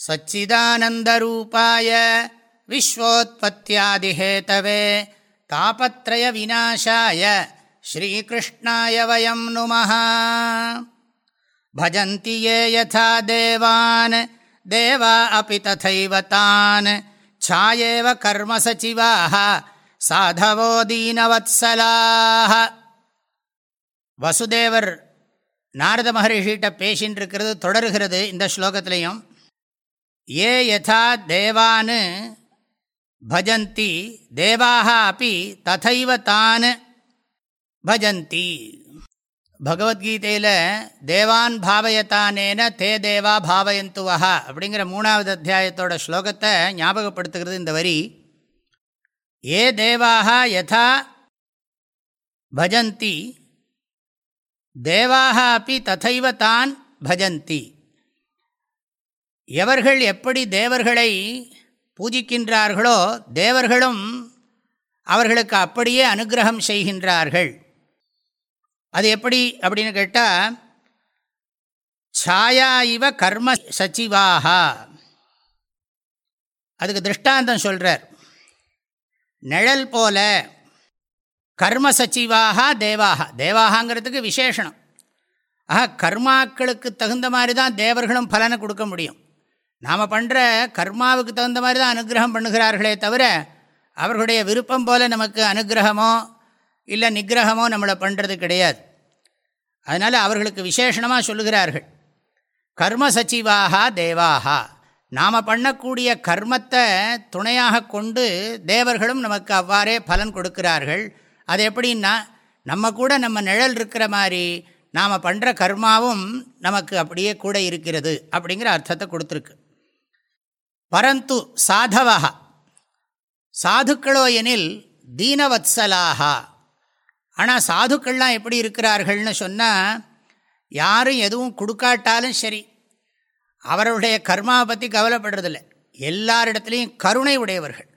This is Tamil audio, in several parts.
सच्चिदानन्दरूपाय विश्वोत्पत्त्यादिहेतवे तापत्रयविनाशाय श्रीकृष्णाय वयं नुमः भजन्ति ये यथा देवान् देवा अपि तथैव तान् छायेव कर्मसचिवाः साधवो दीनवत्सलाः வசுதேவர் நாரத மகரிஷிகிட்ட பேசின்னு இருக்கிறது தொடர்கிறது இந்த ஸ்லோகத்திலையும் ஏ யதா தேவான் பஜந்தி தேவாக அப்படி ததைவ தான் பஜந்தி பகவத்கீதையில் தேவான் பாவயத்தானேன தே தேவா பாவயந்துவஹா அப்படிங்கிற மூணாவது அத்தியாயத்தோட ஸ்லோகத்தை ஞாபகப்படுத்துகிறது இந்த வரி. ஏ தேவாக யதா பஜந்தி தேவாக அப்படி ததைவ தான் பஜந்தி. எவர்கள் எப்படி தேவர்களை பூஜிக்கின்றார்களோ தேவர்களும் அவர்களுக்கு அப்படியே அனுகிரகம் செய்கின்றார்கள். அது எப்படி அப்படின்னு கேட்டால் சாயா இவ கர்ம சச்சிவாக அதுக்கு திருஷ்டாந்தம் சொல்கிறார் நிழல் போல கர்ம சச்சிவாக தேவாக தேவாகங்கிறதுக்கு விசேஷனம். ஆக கர்மாக்களுக்கு தகுந்த மாதிரி தான் தேவர்களும் பலனை கொடுக்க முடியும். நாம் பண்ணுற கர்மாவுக்கு தகுந்த மாதிரி தான் அனுகிரகம் பண்ணுகிறார்களே தவிர அவர்களுடைய விருப்பம் போல் நமக்கு அனுகிரகமோ இல்லை நிகிரகமோ நம்மளை பண்ணுறது கிடையாது. அதனால் அவர்களுக்கு விசேஷமாக சொல்லுகிறார்கள். கர்ம சச்சிவாகா தேவாகா. நாம் பண்ணக்கூடிய கர்மத்தை துணையாக கொண்டு தேவர்களும் நமக்கு அவ்வாறே பலன் கொடுக்கிறார்கள். அது எப்படின்னா நம்ம கூட நம்ம நிழல் இருக்கிற மாதிரி நாம் பண்ணுற கர்மாவும் நமக்கு அப்படியே கூட இருக்கிறது அப்படிங்கிற அர்த்தத்தை கொடுத்துருக்கு. பரந்து சாதவா சாதுக்களோ எனில் தீனவத்சலாக ஆனால் சாதுக்கள்லாம் எப்படி இருக்கிறார்கள்னு சொன்னால் யாரும் எதுவும் கொடுக்காட்டாலும் சரி அவர்களுடைய கர்மாவை பற்றி கவலைப்படுறதில்ல. எல்லாரிடத்துலையும் கருணை உடையவர்கள்.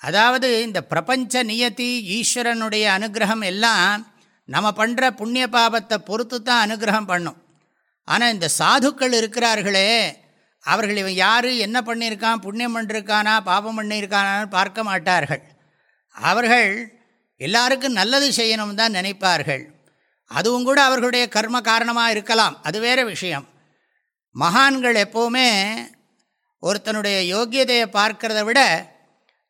அதாவது இந்த பிரபஞ்ச நியத்தி ஈஸ்வரனுடைய அனுகிரகம் எல்லாம் நம்ம பண்ணுற புண்ணிய பாபத்தை பொறுத்து தான் அனுகிரகம் பண்ணும். ஆனால் இந்த சாதுக்கள் இருக்கிறார்களே அவர்கள் இவன் யார் என்ன பண்ணியிருக்கான் புண்ணியம் பண்ணிருக்கானா பாபம் பண்ணியிருக்கானான்னு பார்க்க மாட்டார்கள். அவர்கள் எல்லாருக்கும் நல்லது செய்யணும் தான் நினைப்பார்கள். அதுவும் கூட அவர்களுடைய கர்ம காரணமாக இருக்கலாம். அது வேறு விஷயம். மகான்கள் எப்போவுமே ஒருத்தனுடைய யோக்கியதையை பார்க்கிறத விட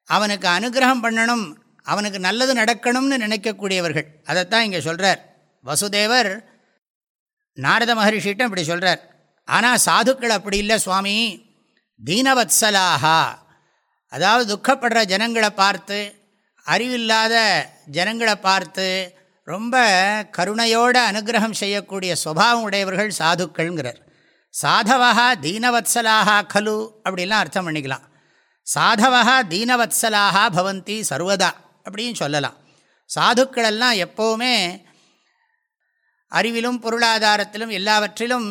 அவனுக்கு அனுகிரகம் பண்ணணும் அவனுக்கு நல்லது நடக்கணும்னு நினைக்கக்கூடியவர்கள். அதைத்தான் இங்கே சொல்கிறார் வசுதேவர் நாரத மகரிஷிட்டம் இப்படி சொல்கிறார் ஆனால் சாதுக்கள் அப்படி இல்லை சுவாமி. தீனவத்சலாகா அதாவது துக்கப்படுற ஜனங்களை பார்த்து அறிவில்லாத ஜனங்களை பார்த்து ரொம்ப கருணையோடு அனுகிரகம் செய்யக்கூடிய சுவாவம் உடையவர்கள் சாதுக்கள்ங்கிறார். சாதவா தீனவத்சலாகா கலு அப்படிலாம் அர்த்தம் பண்ணிக்கலாம். சாதவா தீனவத்சலாகா பவந்தி சர்வதா அப்படின்னு சொல்லலாம். சாதுக்களெல்லாம் எப்போவுமே அறிவிலும் பொருளாதாரத்திலும் எல்லாவற்றிலும்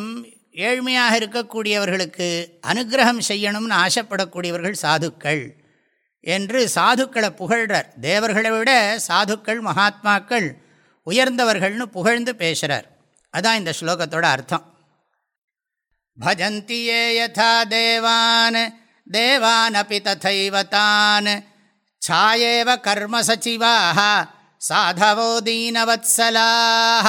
ஏழ்மையாக இருக்கக்கூடியவர்களுக்கு அனுகிரகம் செய்யணும்னு ஆசைப்படக்கூடியவர்கள் சாதுக்கள் என்று சாதுக்களை புகழ்கிறார் தேவர்களை விட சாதுக்கள் மகாத்மாக்கள் உயர்ந்தவர்கள்னு புகழ்ந்து பேசுகிறார் அதான் இந்த ஸ்லோகத்தோட அர்த்தம். பஜந்தியே யதா தேவான் தேவானபி ததைவ தான் சாயேவ கர்மசச்சிவாக சாதவோ தீனவத்சலாக